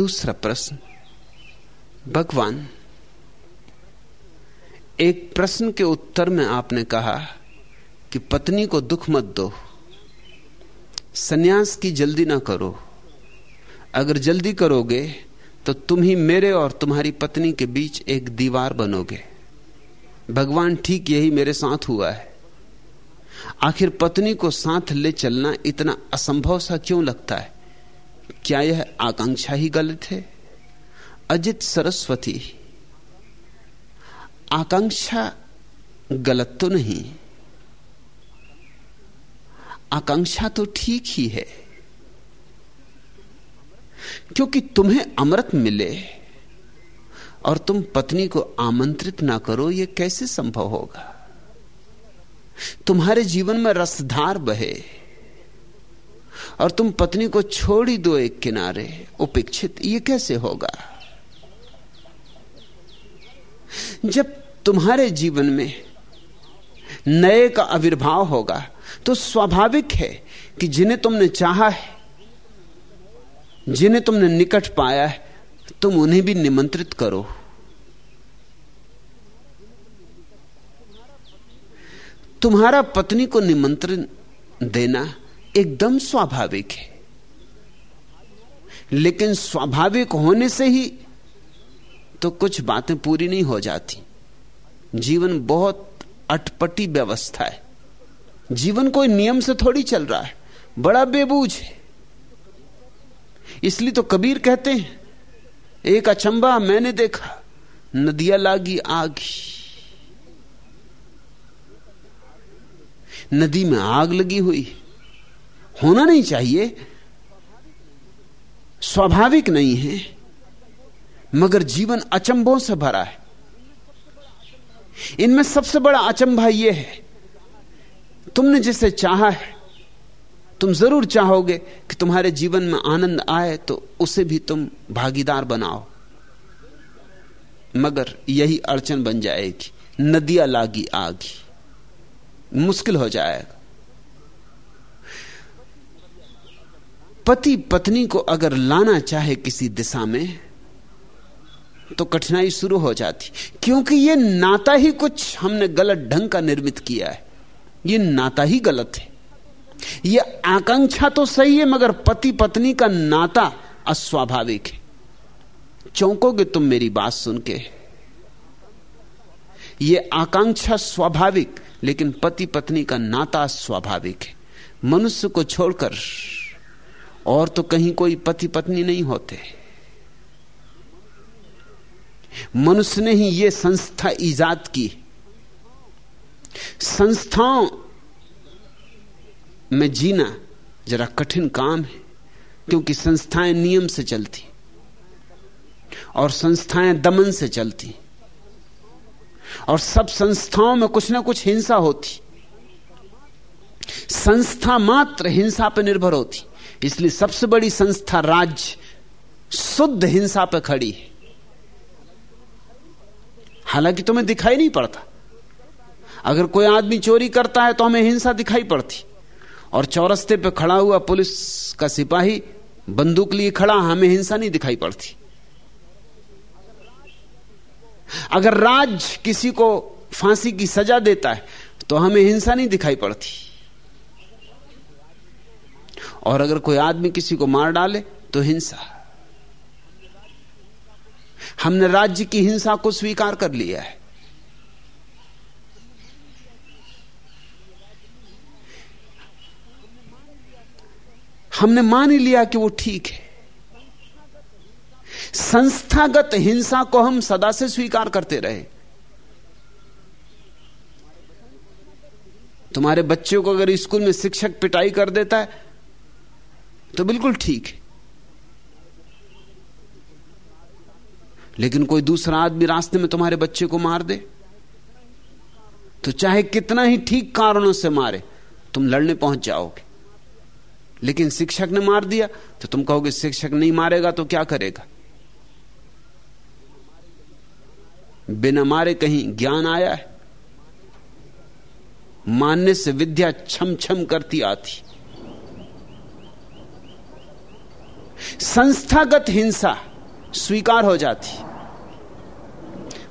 दूसरा प्रश्न, भगवान, एक प्रश्न के उत्तर में आपने कहा कि पत्नी को दुख मत दो, सन्यास की जल्दी ना करो। अगर जल्दी करोगे तो तुम ही मेरे और तुम्हारी पत्नी के बीच एक दीवार बनोगे। भगवान ठीक यही मेरे साथ हुआ है। आखिर पत्नी को साथ ले चलना इतना असंभव सा क्यों लगता है? क्या यह आकांक्षा ही गलत है? अजित सरस्वती, आकांक्षा गलत तो नहीं। आकांक्षा तो ठीक ही है। क्योंकि तुम्हें अमृत मिले और तुम पत्नी को आमंत्रित ना करो यह कैसे संभव होगा? तुम्हारे जीवन में रसधार बहे। और तुम पत्नी को छोड़ ही दो एक किनारे, उपेक्षित ये कैसे होगा? जब तुम्हारे जीवन में नए का आविर्भाव होगा तो स्वाभाविक है कि जिन्हें तुमने चाहा है, जिन्हें तुमने निकट पाया है, तुम उन्हें भी निमंत्रित करो। तुम्हारा पत्नी को निमंत्रण देना एकदम स्वाभाविक है। लेकिन स्वाभाविक होने से ही तो कुछ बातें पूरी नहीं हो जाती। जीवन बहुत अटपटी व्यवस्था है। जीवन कोई नियम से थोड़ी चल रहा है। बड़ा बेबूझ है। इसलिए तो कबीर कहते हैं, एक अचंबा मैंने देखा, नदिया लागी आगी नदी में आग लगी हुई होना नहीं चाहिए। स्वाभाविक नहीं है, मगर जीवन अचंभों से भरा है। इनमें सबसे बड़ा अचंभा यह है, तुमने जिसे चाहा है, तुम ज़रूर चाहोगे कि तुम्हारे जीवन में आनंद आए तो उसे भी तुम भागीदार बनाओ। मगर यही अड़चन बन जाएगी, नदियाँ लागी आगी, मुश्किल हो जाएगा। पति पत्नी को अगर लाना चाहे किसी दिशा में तो कठिनाई शुरू हो जाती। क्योंकि यह नाता ही कुछ हमने गलत ढंग का निर्मित किया है। यह नाता ही गलत है। यह आकांक्षा तो सही है, मगर पति पत्नी का नाता अस्वाभाविक है। चौंकोगे तुम मेरी बात सुन के? यह आकांक्षा स्वाभाविक, लेकिन पति पत्नी का नाता स्वाभाविक है। मनुष्य को छोड़कर और तो कहीं कोई पति पत्नी नहीं होते। मनुष्य ने ही यह संस्था ईजाद की। संस्थाओं में जीना जरा कठिन काम है, क्योंकि संस्थाएँ नियम से चलती और संस्थाएँ दमन से चलती और सब संस्थाओं में कुछ ना कुछ हिंसा होती। संस्था मात्र हिंसा पर निर्भर होती। इसलिए सबसे बड़ी संस्था राज्य शुद्ध हिंसा पर खड़ी है। हालाँकि तुम्हें दिखाई नहीं पड़ता। अगर कोई आदमी चोरी करता है तो हमें हिंसा दिखाई पड़ती। और चौरस्ते पे खड़ा हुआ पुलिस का सिपाही बंदूक लिए खड़ा, हमें हिंसा नहीं दिखाई पड़ती। अगर राज किसी को फांसी की सजा देता है तो हमें हिंसा नहीं दिखाई पड़ती। और अगर कोई आदमी किसी को मार डाले तो हिंसा। हमने राज्य की हिंसा को स्वीकार कर लिया है। हमने मान ही लिया कि वो ठीक है। संस्थागत हिंसा को हम सदा से स्वीकार करते रहे। तुम्हारे बच्चों को अगर स्कूल में शिक्षक पिटाई कर देता है तो बिल्कुल ठीक है। लेकिन कोई दूसरा आदमी रास्ते में तुम्हारे बच्चे को मार दे तो चाहे कितना ही ठीक कारणों से मारे, तुम लड़ने पहुँच जाओगे। लेकिन शिक्षक ने मार दिया तो तुम कहोगे, शिक्षक नहीं मारेगा तो क्या करेगा? बिना मारे कहीं ज्ञान आया है। मानने से विद्या छम छम करती आती। संस्थागत हिंसा स्वीकार हो जाती।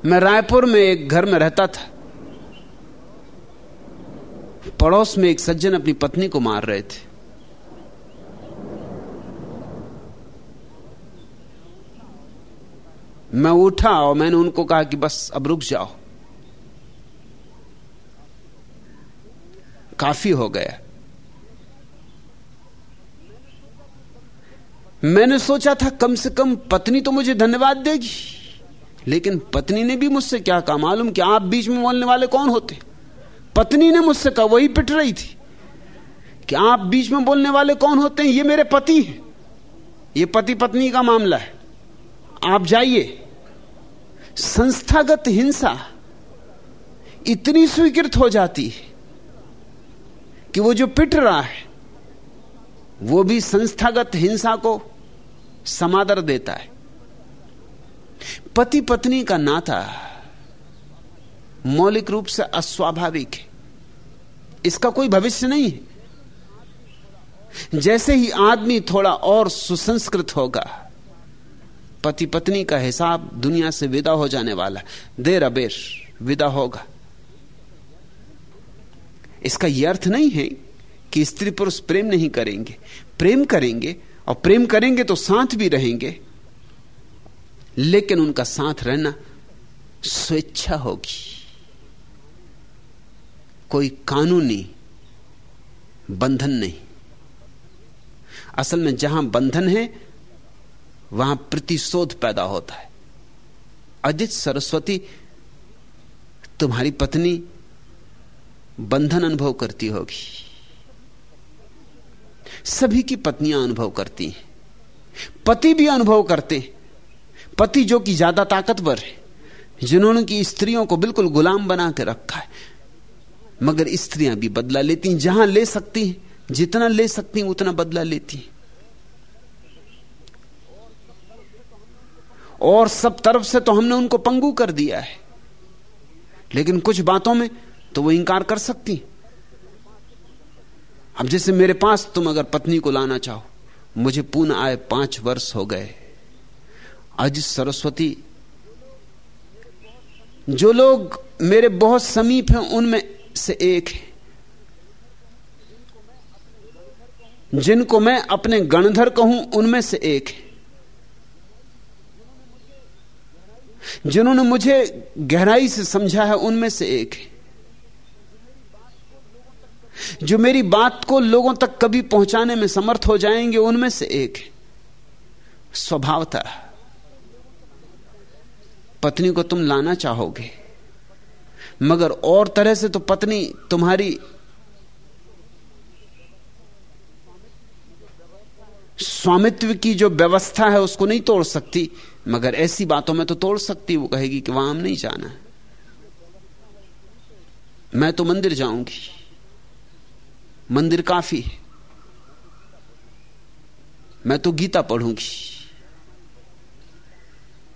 मैं रायपुर में एक घर में रहता था। पड़ोस में एक सज्जन अपनी पत्नी को मार रहे थे। मैं उठा और मैंने उनको कहा कि बस अब रुक जाओ। काफ़ी हो गया। मैंने सोचा था कम से कम पत्नी तो मुझे धन्यवाद देगी। लेकिन पत्नी ने भी मुझसे क्या कहा? मालूम कि आप बीच में बोलने वाले कौन होते? पत्नी ने मुझसे कहा, वही पिट रही थी। कि आप बीच में बोलने वाले कौन होते हैं? ये मेरे पति हैं। ये पति पत्नी का मामला है। आप जाइए। संस्थागत हिंसा इतनी स्वीकृत हो जाती है कि वो जो पिट रहा है वो भी संस्थागत हिंसा को समादर देता है। पति पत्नी का नाता मौलिक रूप से अस्वाभाविक है। इसका कोई भविष्य नहीं है। जैसे ही आदमी थोड़ा और सुसंस्कृत होगा, पति पत्नी का हिसाब दुनिया से विदा हो जाने वाला, देर अबेर विदा होगा। इसका यह अर्थ नहीं है कि स्त्री पुरुष प्रेम नहीं करेंगे। प्रेम करेंगे और प्रेम करेंगे तो साथ भी रहेंगे। लेकिन उनका साथ रहना स्वेच्छा होगी। कोई कानूनी बंधन नहीं। असल में जहाँ बंधन है, वहाँ प्रतिशोध पैदा होता है। अजित सरस्वती, तुम्हारी पत्नी बंधन अनुभव करती होगी। सभी की पत्नियाँ अनुभव करती हैं। पति भी अनुभव करते पति जो कि ज़्यादा ताकतवर है, जिन्होंने की स्त्रियों को बिल्कुल गुलाम बना के रखा है, मगर स्त्रियाँ भी बदला लेती हैं। जहाँ ले सकती हैं, जितना ले सकती हैं, उतना बदला लेती हैं। और सब तरफ़ से तो हमने उनको पंगू कर दिया है। लेकिन कुछ बातों में तो वो इंकार कर सकती अब जैसे मेरे पास तुम अगर पत्नी को लाना चाहो, मुझे पुनः आए पाँच वर्ष हो गए। आज सरस्वती, जो लोग मेरे बहुत समीप हैं, उनमें से एक है। जिनको मैं अपने गणधर कहूँ, उनमें से एक है। जिन्होंने मुझे गहराई से समझा है, उनमें से एक है। जो मेरी बात को लोगों तक कभी पहुँचाने में समर्थ हो जाएँगे, उनमें से एक है। स्वभावता। पत्नी को तुम लाना चाहोगे, मगर और तरह से तो पत्नी तुम्हारी स्वामित्व की जो व्यवस्था है, उसको नहीं तोड़ सकती, मगर ऐसी बातों में तो तोड़ सकती, वो कहेगी कि वहाँ हम नहीं जाना। मैं तो मंदिर जाऊँगी। मंदिर काफ़ी है। मैं तो गीता पढ़ूँगी,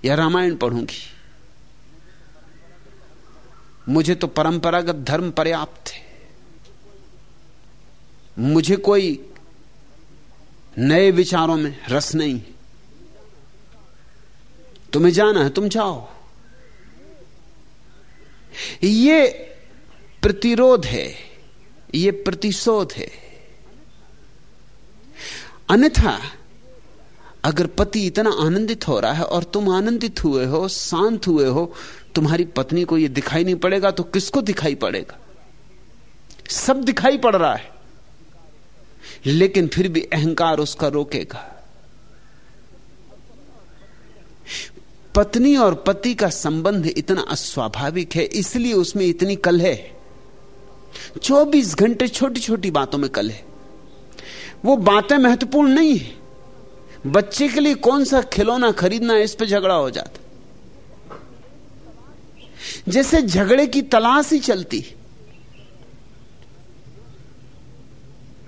या रामायण पढ़ूँगी। मुझे तो परंपरागत धर्म पर्याप्त है। मुझे कोई नए विचारों में रस नहीं। तुम्हें जाना है, तुम जाओ। ये प्रतिरोध है। ये प्रतिशोध है। अन्यथा, अगर पति इतना आनंदित हो रहा है और तुम आनंदित हुए हो, शांत हुए हो, तुम्हारी पत्नी को यह दिखाई नहीं पड़ेगा तो किसको दिखाई पड़ेगा? सब दिखाई पड़ रहा है। लेकिन फिर भी अहंकार उसका रोकेगा। पत्नी और पति का संबंध इतना अस्वाभाविक है, इसलिए उसमें इतनी कल है। चौबीस घंटे छोटी छोटी बातों में कल है। वो बातें महत्वपूर्ण नहीं है। बच्चे के लिए कौन सा खिलौना खरीदना है, इस पर झगड़ा हो जाता जैसे झगड़े की तलाश ही चलती।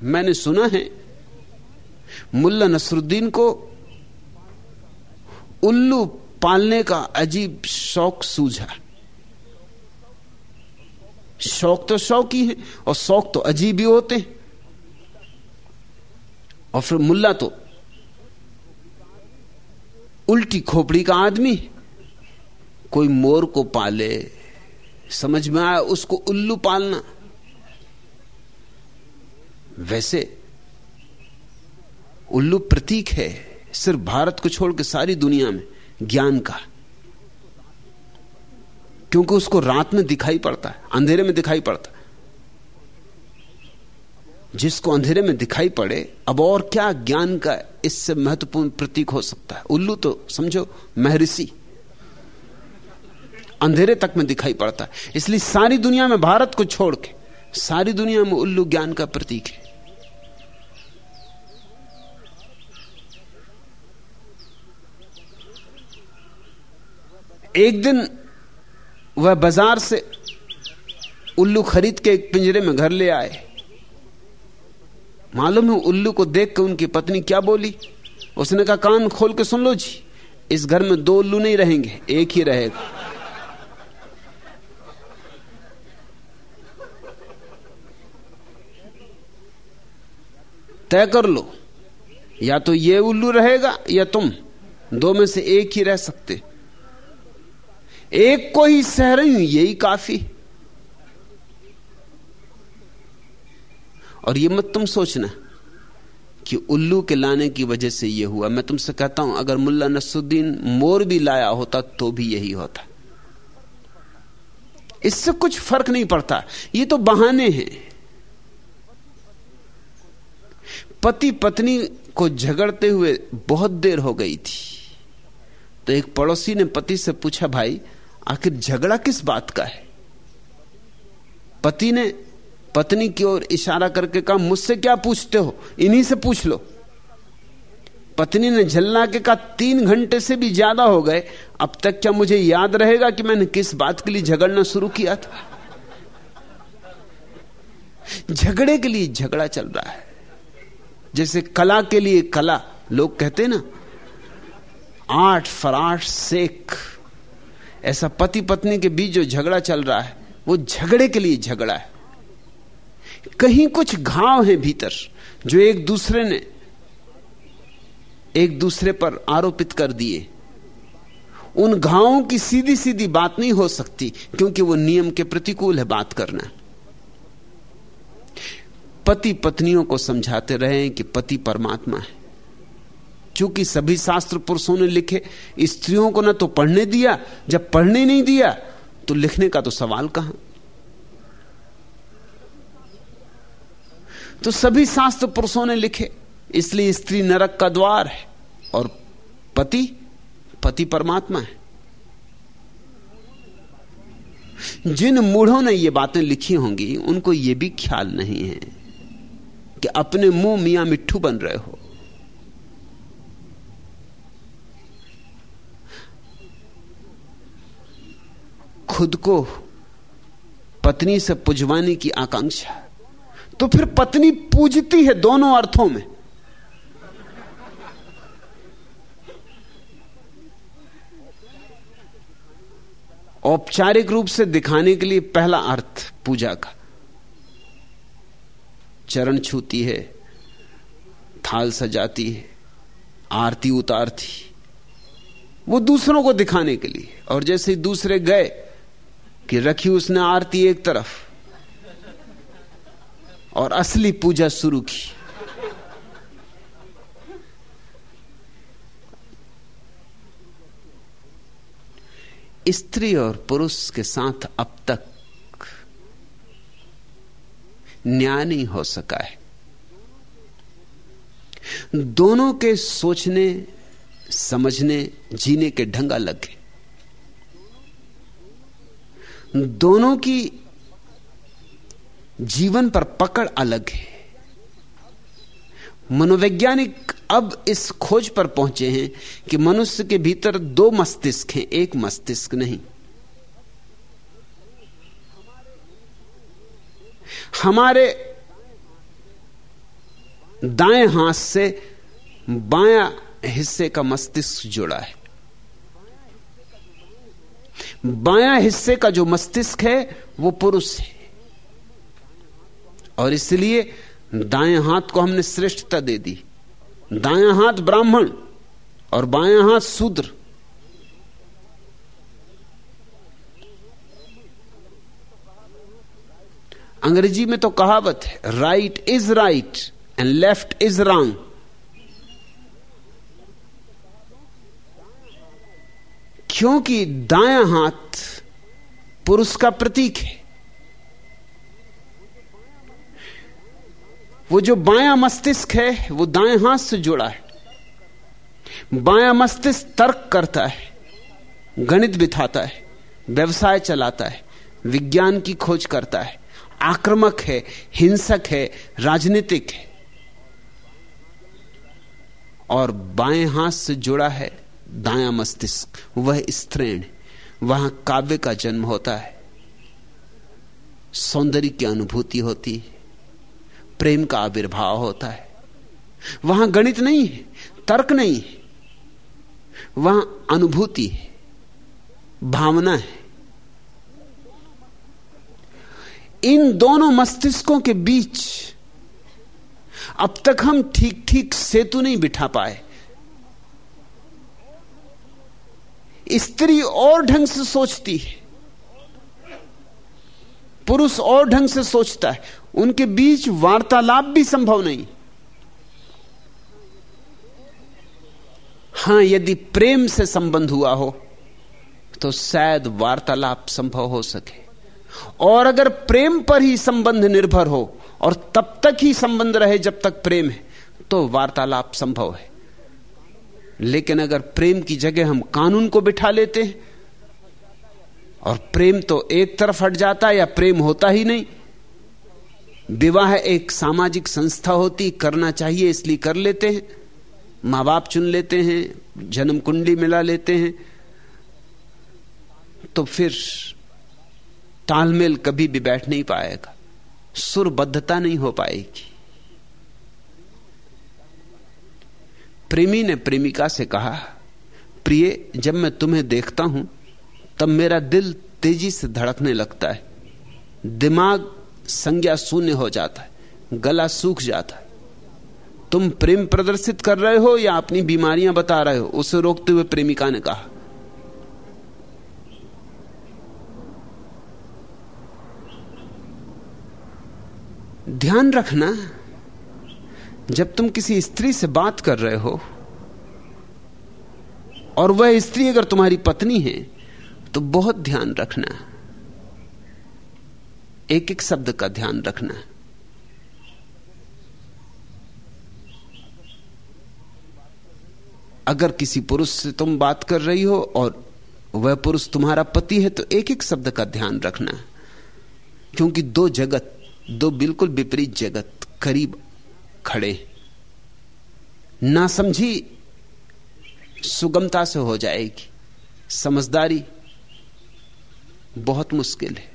मैंने सुना है, मुल्ला नसरुद्दीन को उल्लू पालने का अजीब शौक सूझा। शौक तो शौक ही है और शौक तो अजीब ही होते हैं। और फिर मुल्ला तो उल्टी खोपड़ी का आदमी कोई मोर को पाले, समझ में आया उसको उल्लू पालना। वैसे उल्लू प्रतीक है, सिर्फ़ भारत को छोड़ के सारी दुनिया में ज्ञान का। क्योंकि उसको रात में दिखाई पड़ता है, अंधेरे में दिखाई पड़ता है। जिसको अंधेरे में दिखाई पड़े, अब और क्या ज्ञान का इससे महत्वपूर्ण प्रतीक हो सकता है? उल्लू तो समझो, महर्षि। अंधेरे तक में दिखाई पड़ता है। इसलिए सारी दुनिया में भारत को छोड़ के, सारी दुनिया में उल्लू ज्ञान का प्रतीक है। एक दिन वह बाज़ार से उल्लू खरीद के एक पिंजरे में घर ले आए। मालूम है उल्लू को देख के उनकी पत्नी क्या बोली? उसने कहा, कान खोल के सुन लो जी, इस घर में दो उल्लू नहीं रहेंगे, एक ही रहेगा। तय कर लो, या तो ये उल्लू रहेगा या तुम, दो में से एक ही रह सकते। एक को ही सह रही हूँ यही काफ़ी। और ये मत तुम सोचना कि उल्लू के लाने की वजह से यह हुआ। मैं तुमसे कहता हूँ, अगर मुल्ला नसुद्दीन मोर भी लाया होता तो भी यही होता। इससे कुछ फ़र्क नहीं पड़ता। ये तो बहाने हैं। पति पत्नी को झगड़ते हुए बहुत देर हो गई थी। तो एक पड़ोसी ने पति से पूछा, भाई आखिर झगड़ा किस बात का है? पति ने पत्नी की ओर इशारा करके कहा, मुझसे क्या पूछते हो? इन्हीं से पूछ लो। पत्नी ने झल्ला के कहा, तीन घंटे से भी ज़्यादा हो गए, अब तक क्या मुझे याद रहेगा कि मैंने किस बात के लिए झगड़ना शुरू किया था? झगड़े के लिए झगड़ा चल रहा है। जैसे कला के लिए कला, लोग कहते ना, आठ फराठ सेख ऐसा पति पत्नी के बीच जो झगड़ा चल रहा है, वो झगड़े के लिए झगड़ा है। कहीं कुछ घाव है भीतर, जो एक दूसरे ने, एक दूसरे पर आरोपित कर दिए। उन घावों की सीधी सीधी बात नहीं हो सकती, क्योंकि वो नियम के प्रतिकूल है बात करना। पति पत्नियों को समझाते रहे कि पति परमात्मा है। चूँकि सभी शास्त्र पुरुषों ने लिखे, स्त्रियों को ना तो पढ़ने दिया, जब पढ़ने नहीं दिया तो लिखने का तो सवाल कहाँ? तो सभी शास्त्र पुरुषों ने लिखे, इसलिए स्त्री नरक का द्वार है, और पति पति परमात्मा है। जिन मूढ़ों ने ये बातें लिखी होंगी, उनको ये भी ख्याल नहीं है कि अपने मुँह मियाँ मिट्ठू बन रहे हो। खुद को पत्नी से पुजवाने की आकांक्षा। तो फिर पत्नी पूजती है दोनों अर्थों में। औपचारिक रूप से दिखाने के लिए पहला अर्थ पूजा का। चरण छूती है, थाल सजाती है, आरती उतारती। वो दूसरों को दिखाने के लिए, और जैसे दूसरे गए कि रखी उसने आरती एक तरफ़ और असली पूजा शुरू की। स्त्री और पुरुष के साथ अब तक न्याय नहीं हो सका है। दोनों के सोचने, समझने, जीने के ढंग अलग है। दोनों की जीवन पर पकड़ अलग है। मनोवैज्ञानिक अब इस खोज पर पहुँचे हैं कि मनुष्य के भीतर दो मस्तिष्क हैं, एक मस्तिष्क नहीं। हमारे दाएँ हाथ से बाया हिस्से का मस्तिष्क जुड़ा है। बायां हिस्से का जो मस्तिष्क है, वो पुरुष है। और इसलिए दाएँ हाथ को हमने श्रेष्ठता दे दी। दायां हाथ ब्राह्मण और बायां हाथ शूद्र। अंग्रेज़ी में तो कहावत है right is right and left is wrong क्योंकि दाया हाथ पुरुष का प्रतीक है। वो जो बाया मस्तिष्क है, वो दाएँ हाथ से जुड़ा है। बाया मस्तिष्क तर्क करता है, गणित बिठाता है, व्यवसाय चलाता है, विज्ञान की खोज करता है। आक्रामक है, हिंसक है, राजनीतिक है। और बाएँ हाथ से जुड़ा है दाया मस्तिष्क, वह स्त्रीण, वहाँ काव्य का जन्म होता है। सौंदर्य की अनुभूति होती है, प्रेम का आविर्भाव होता है। वहाँ गणित नहीं है, तर्क नहीं है, वहाँ अनुभूति है, भावना है। इन दोनों मस्तिष्कों के बीच अब तक हम ठीक ठीक सेतु नहीं बिठा पाए। स्त्री और ढंग से सोचती है। पुरुष और ढंग से सोचता है। उनके बीच वार्तालाप भी संभव नहीं। हाँ, यदि प्रेम से संबंध हुआ हो तो शायद वार्तालाप संभव हो सके। और अगर प्रेम पर ही संबंध निर्भर हो, और तब तक ही संबंध रहे जब तक प्रेम है तो वार्तालाप संभव है। लेकिन अगर प्रेम की जगह हम कानून को बिठा लेते हैं, और प्रेम तो एक तरफ़ हट जाता है या प्रेम होता ही नहीं। विवाह एक सामाजिक संस्था होती, करना चाहिए इसलिए कर लेते हैं। माँ बाप चुन लेते हैं, जन्म कुंडली मिला लेते हैं। तो फिर तालमेल कभी भी बैठ नहीं पाएगा, सुरबद्धता नहीं हो पाएगी। प्रेमी ने प्रेमिका से कहा, प्रिय, जब मैं तुम्हें देखता हूँ, तब मेरा दिल तेज़ी से धड़कने लगता है। दिमाग संज्ञा शून्य हो जाता है, गला सूख जाता है। तुम प्रेम प्रदर्शित कर रहे हो या अपनी बीमारियाँ बता रहे हो? उसे रोकते हुए प्रेमिका ने कहा, ध्यान रखना जब तुम किसी स्त्री से बात कर रहे हो, और वह स्त्री अगर तुम्हारी पत्नी है तो बहुत ध्यान रखना। एक एक शब्द का ध्यान रखना। अगर किसी पुरुष से तुम बात कर रही हो, और वह पुरुष तुम्हारा पति है तो एक एक शब्द का ध्यान रखना। क्योंकि दो जगत, दो बिल्कुल विपरीत जगत, करीब खड़े। ना समझी सुगमता से हो जाएगी। समझदारी बहुत मुश्किल है।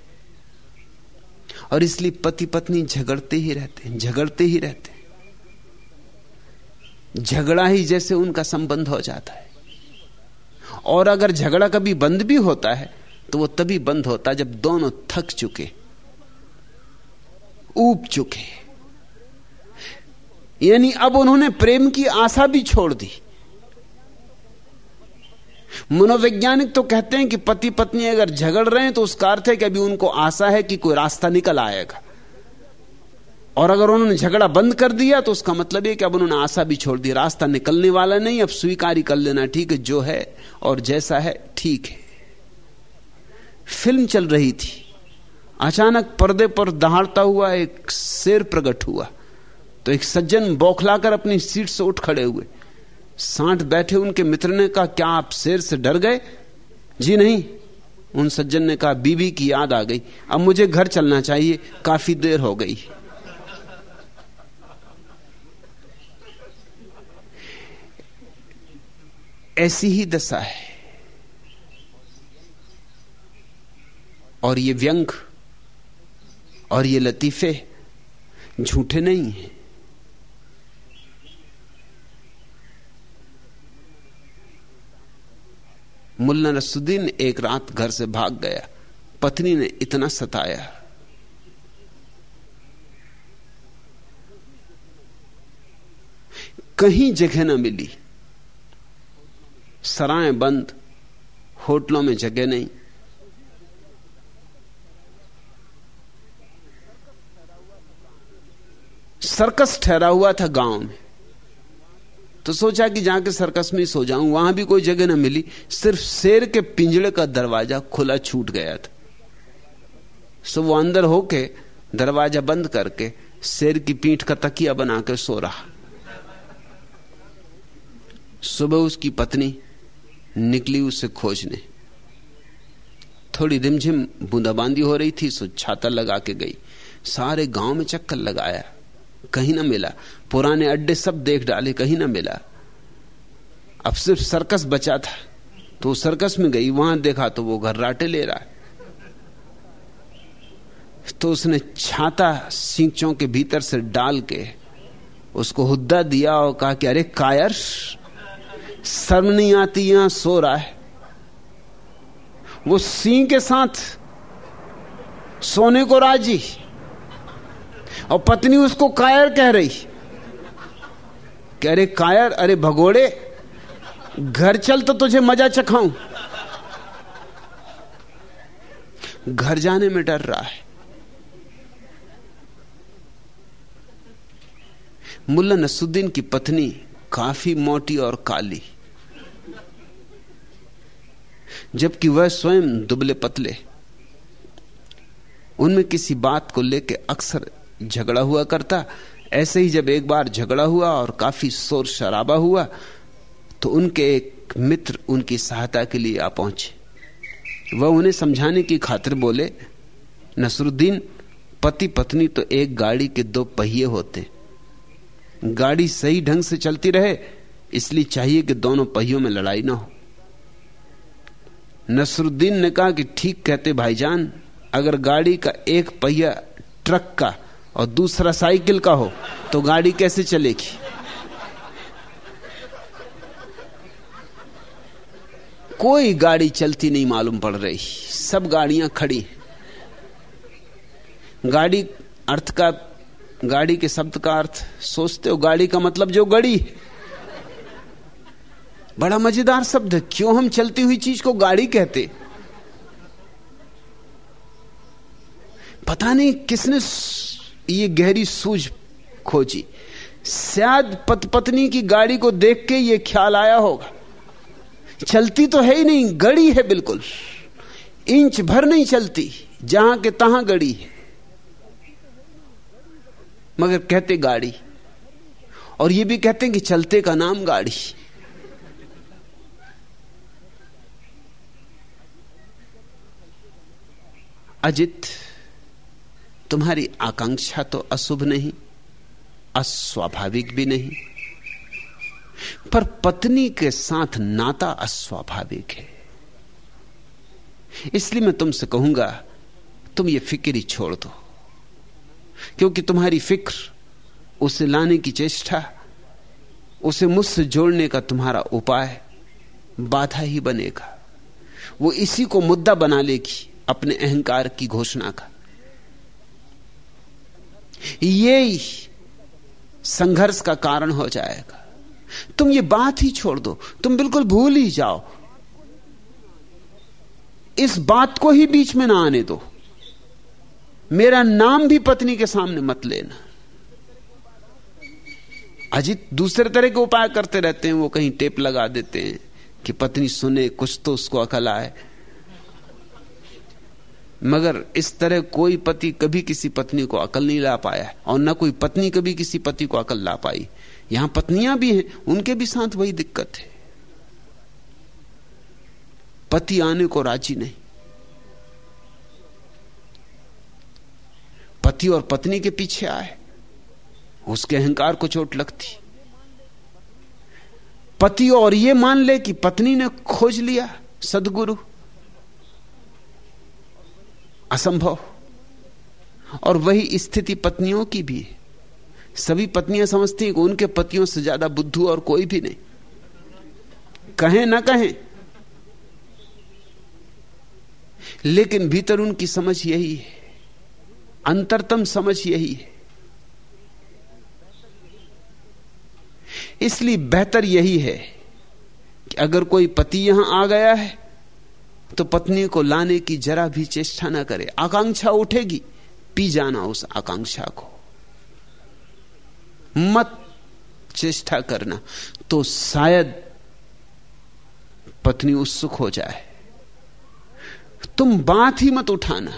और इसलिए पति पत्नी झगड़ते ही रहते हैं, झगड़ते ही रहते हैं। झगड़ा ही जैसे उनका संबंध हो जाता है। और अगर झगड़ा कभी बंद भी होता है तो वो तभी बंद होता है जब दोनों थक चुके, ऊब चुके। यानी अब उन्होंने प्रेम की आशा भी छोड़ दी। मनोवैज्ञानिक तो कहते हैं कि पति पत्नी अगर झगड़ रहे हैं तो उसका अर्थ है कि अभी उनको आशा है कि कोई रास्ता निकल आएगा। और अगर उन्होंने झगड़ा बंद कर दिया तो उसका मतलब है कि अब उन्होंने आशा भी छोड़ दी। रास्ता निकलने वाला नहीं, अब स्वीकार ही कर लेना ठीक है, जो है और जैसा है, ठीक है। फ़िल्म चल रही थी। अचानक पर्दे पर दहाड़ता हुआ एक शेर प्रकट हुआ। तो एक सज्जन बौखलाकर अपनी सीट से उठ खड़े हुए। सांठ बैठे उनके मित्र ने कहा, क्या आप शेर से डर गए? जी नहीं। उन सज्जन ने कहा, बीबी की याद आ गई। अब मुझे घर चलना चाहिए। काफ़ी देर हो गई। ऐसी ही दशा है। और ये व्यंग, और ये लतीफे झूठे नहीं हैं। मुल्ला नसुद्दीन एक रात घर से भाग गया। पत्नी ने इतना सताया। कहीं जगह ना मिली। सराय बंद, होटलों में जगह नहीं। सर्कस ठहरा हुआ था गाँव में। तो सोचा कि जाके सर्कस में सो जाऊँ, वहाँ भी कोई जगह ना मिली। सिर्फ़ शेर के पिंजड़े का दरवाज़ा खुला छूट गया था। सो वो अंदर होके दरवाज़ा बंद करके शेर की पीठ का तकिया बनाकर सो रहा। सुबह उसकी पत्नी निकली उसे खोजने। थोड़ी रिमझिम बूंदाबांदी हो रही थी, सो छाता लगा के गई। सारे गाँव में चक्कर लगाया। कहीं ना मिला। पुराने अड्डे सब देख डाले, कहीं ना मिला। अब सिर्फ़ सर्कस बचा था। तो सर्कस में गई, वहाँ देखा तो वो घर्राटे ले रहा है। तो उसने छाता सींचों के भीतर से डाल के उसको हुद्दा दिया और कहा कि, अरे कायर शर्म नहीं आती, यहाँ सो रहा है। वो सिंह के साथ सोने को राज़ी। और पत्नी उसको कायर कह रही। कह रहे, कायर, अरे भगोड़े, घर चल तो तुझे मज़ा चखाऊं। घर जाने में डर रहा है। मुल्ला नसुद्दीन की पत्नी काफ़ी मोटी और काली। जबकि वह स्वयं दुबले पतले। उनमें किसी बात को लेकर अक्सर झगड़ा हुआ करता। ऐसे ही जब एक बार झगड़ा हुआ और काफ़ी शोर शराबा हुआ तो उनके एक मित्र उनकी सहायता के लिए आ पहुँचे। वह उन्हें समझाने की खातिर बोले, नसरुद्दीन, पति पत्नी तो एक गाड़ी के दो पहिए होते। गाड़ी सही ढंग से चलती रहे, इसलिए चाहिए कि दोनों पहियों में लड़ाई ना हो। नसरुद्दीन ने कहा कि ठीक कहते भाईजान, अगर गाड़ी का एक पहिया ट्रक का और दूसरा साइकिल का हो तो गाड़ी कैसे चलेगी? कोई गाड़ी चलती नहीं मालूम पड़ रही। सब गाड़ियाँ खड़ी गाड़ी अर्थ का, गाड़ी के शब्द का अर्थ, सोचते हो गाड़ी का मतलब जो गड़ी। बड़ा मज़ेदार शब्द है। क्यों हम चलती हुई चीज़ को गाड़ी कहते? पता नहीं, किसने ये गहरी सूझ खोजी। शायद पत पत्नी की गाड़ी को देख के ये ख्याल आया होगा। चलती तो है ही नहीं, गड़ी है बिल्कुल। इंच भर नहीं चलती, जहाँ के तहां गड़ी है। मगर कहते गाड़ी। और ये भी कहते हैं कि चलते का नाम गाड़ी। अजित तुम्हारी आकांक्षा तो अशुभ नहीं, अस्वाभाविक भी नहीं, पर पत्नी के साथ नाता अस्वाभाविक है। इसलिए मैं तुमसे कहूँगा, तुम ये फ़िक्र ही छोड़ दो, क्योंकि तुम्हारी फ़िक्र उसे लाने की चेष्टा, उसे मुझसे जोड़ने का तुम्हारा उपाय बाधा ही बनेगा। वो इसी को मुद्दा बना लेगी अपने अहंकार की घोषणा का। ये संघर्ष का कारण हो जाएगा। तुम ये बात ही छोड़ दो। तुम बिल्कुल भूल ही जाओ। इस बात को ही बीच में ना आने दो। मेरा नाम भी पत्नी के सामने मत लेना। अजित, दूसरे तरह के उपाय करते रहते हैं, वो कहीं टेप लगा देते हैं कि पत्नी सुने, कुछ तो उसको अकल आए। मगर इस तरह कोई पति कभी किसी पत्नी को अकल नहीं ला पाया और न कोई पत्नी कभी किसी पति को अकल ला पाई। यहाँ पत्नियाँ भी हैं, उनके भी साथ वही दिक्कत है। पति आने को राज़ी नहीं। पति और पत्नी के पीछे आए, उसके अहंकार को चोट लगती। पति और ये मान ले कि पत्नी ने खोज लिया, सदगुरु। असंभव। और वही स्थिति पत्नियों की भी है। सभी पत्नियाँ समझती हैं कि उनके पतियों से ज़्यादा बुद्धू और कोई भी नहीं। कहें ना कहें। लेकिन भीतर उनकी समझ यही है। अंतरतम समझ यही है। इसलिए बेहतर यही है कि अगर कोई पति यहाँ आ गया है तो पत्नी को लाने की जरा भी चेष्टा ना करे। आकांक्षा उठेगी। पी जाना उस आकांक्षा को। मत चेष्टा करना। तो शायद पत्नी उत्सुक हो जाए। तुम बात ही मत उठाना।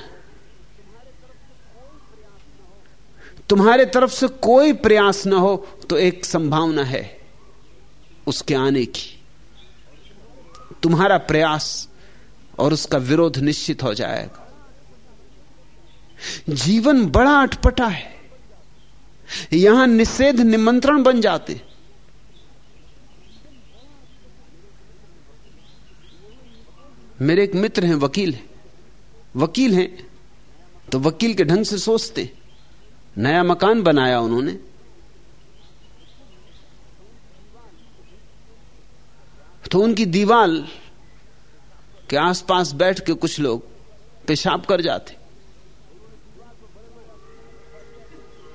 तुम्हारे तरफ़ से कोई प्रयास ना हो तो एक संभावना है। उसके आने की। तुम्हारा प्रयास और उसका विरोध निश्चित हो जाएगा। जीवन बड़ा अटपटा है। यहाँ निषेध, निमंत्रण बन जाते। मेरे एक मित्र हैं, वकील हैं। वकील हैं तो वकील के ढंग से सोचते। नया मकान बनाया उन्होंने। तो उनकी दीवाल के आसपास बैठ के कुछ लोग पेशाब कर जाते।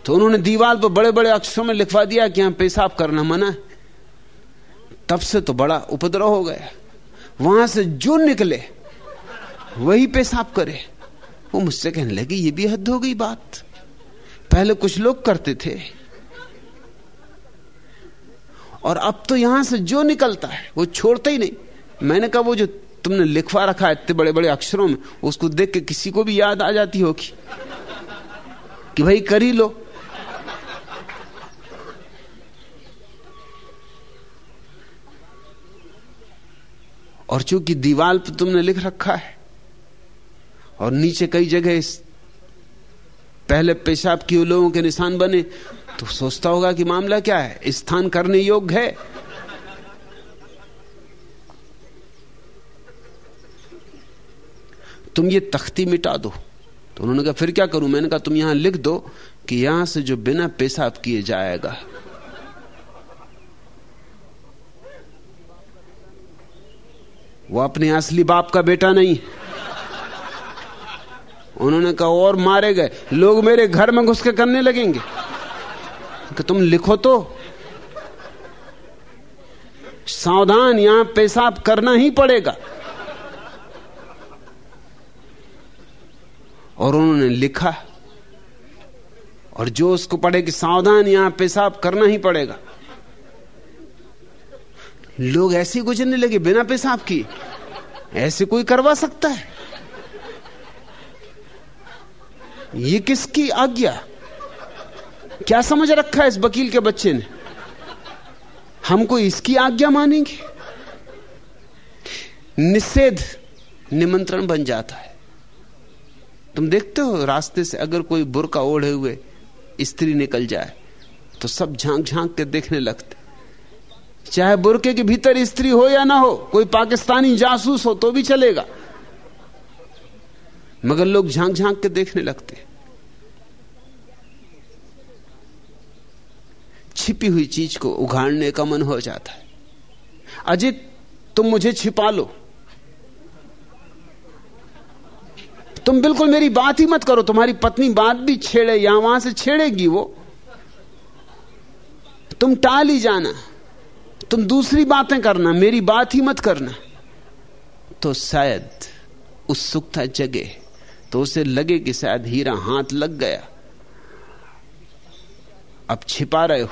तो उन्होंने दीवार पर बड़े बड़े अक्षरों में लिखवा दिया कि यहाँ पेशाब करना मना है। तब से तो बड़ा उपद्रव हो गया। वहाँ से जो निकले, वही पेशाब करे। वो मुझसे कहने लगे, ये भी हद हो गई बात। पहले कुछ लोग करते थे। और अब तो यहाँ से जो निकलता है, वो छोड़ते ही नहीं। मैंने कहा, वो जो तुमने लिखवा रखा है इतने बड़े बड़े अक्षरों में, उसको देख के किसी को भी याद आ जाती होगी कि भाई कर ही लो। और चूँकि दीवाल पर तुमने लिख रखा है, और नीचे कई जगह पहले पेशाब किए लोगों के निशान बने तो सोचता होगा कि मामला क्या है? स्थान करने योग्य है? तुम ये तख्ती मिटा दो। तो उन्होंने कहा, फिर क्या करूँ? मैंने कहा, तुम यहाँ लिख दो कि यहाँ से जो बिना पेशाब किए जाएगा। वो अपने असली बाप का बेटा नहीं। उन्होंने कहा, और मारे गए। लोग मेरे घर में घुस के करने लगेंगे। कि तुम लिखो तो। सावधान, यहाँ पेशाब करना ही पड़ेगा। और उन्होंने लिखा, और जो उसको पढ़े कि सावधान यहाँ पेशाब करना ही पड़ेगा। लोग ऐसे गुजरने लगे बिना पेशाब की ऐसे कोई करवा सकता है? ये किसकी आज्ञा? क्या समझ रखा है इस वकील के बच्चे ने? हमको इसकी आज्ञा मानेंगे? निषेध निमंत्रण बन जाता है। तुम देखते हो रास्ते से अगर कोई बुरका ओढ़े हुए स्त्री निकल जाए तो सब झाँक झाँक के देखने लगते। चाहे बुरके के भीतर स्त्री हो या ना हो, कोई पाकिस्तानी जासूस हो तो भी चलेगा। मगर लोग झाँक झाँक के देखने लगते। छिपी हुई चीज़ को उघाड़ने का मन हो जाता है। अजित तुम मुझे छिपा लो। तुम बिल्कुल मेरी बात ही मत करो, तुम्हारी पत्नी बात भी छेड़े, यहाँ वहाँ से छेड़ेगी वो। तुम टाल ही जाना, तुम दूसरी बातें करना, मेरी बात ही मत करना। तो शायद उत्सुकता जगे तो उसे लगे कि शायद हीरा हाथ लग गया। अब छिपा रहे हो,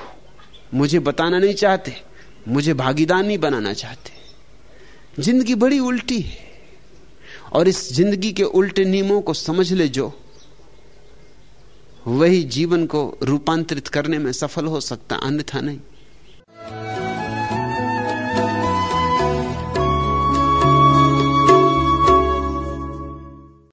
मुझे बताना नहीं चाहते, मुझे भागीदार नहीं बनाना चाहते। ज़िंदगी बड़ी उल्टी है। और इस ज़िंदगी के उल्टे नियमों को समझ ले जो, वही जीवन को रूपांतरित करने में सफल हो सकता, अन्यथा नहीं।